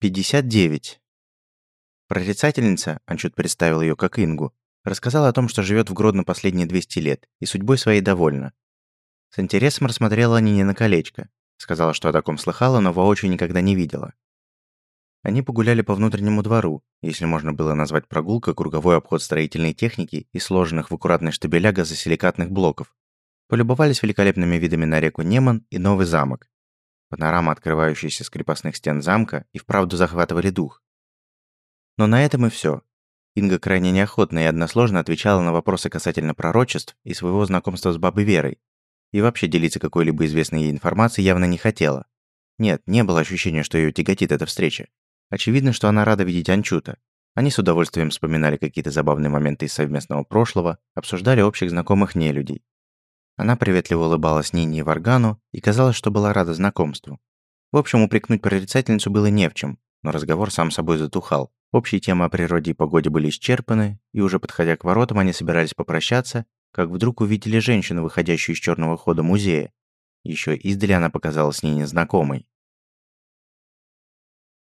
59. Прорицательница, Анчут представил ее как Ингу, рассказала о том, что живет в Гродно последние 200 лет и судьбой своей довольна. С интересом рассмотрела Нине на колечко, сказала, что о таком слыхала, но воочию никогда не видела. Они погуляли по внутреннему двору, если можно было назвать прогулкой круговой обход строительной техники и сложенных в аккуратные штабеля газосиликатных блоков. Полюбовались великолепными видами на реку Неман и новый замок. Панорама, открывающаяся с крепостных стен замка, и вправду захватывали дух. Но на этом и все. Инга крайне неохотно и односложно отвечала на вопросы касательно пророчеств и своего знакомства с бабой Верой. И вообще делиться какой-либо известной ей информацией явно не хотела. Нет, не было ощущения, что ее тяготит эта встреча. Очевидно, что она рада видеть Анчута. Они с удовольствием вспоминали какие-то забавные моменты из совместного прошлого, обсуждали общих знакомых нелюдей. Она приветливо улыбалась Нине и Варгану и казалось, что была рада знакомству. В общем, упрекнуть прорицательницу было не в чем, но разговор сам собой затухал. Общие темы о природе и погоде были исчерпаны, и уже подходя к воротам, они собирались попрощаться, как вдруг увидели женщину, выходящую из черного хода музея. Еще издали она показалась Нине знакомой.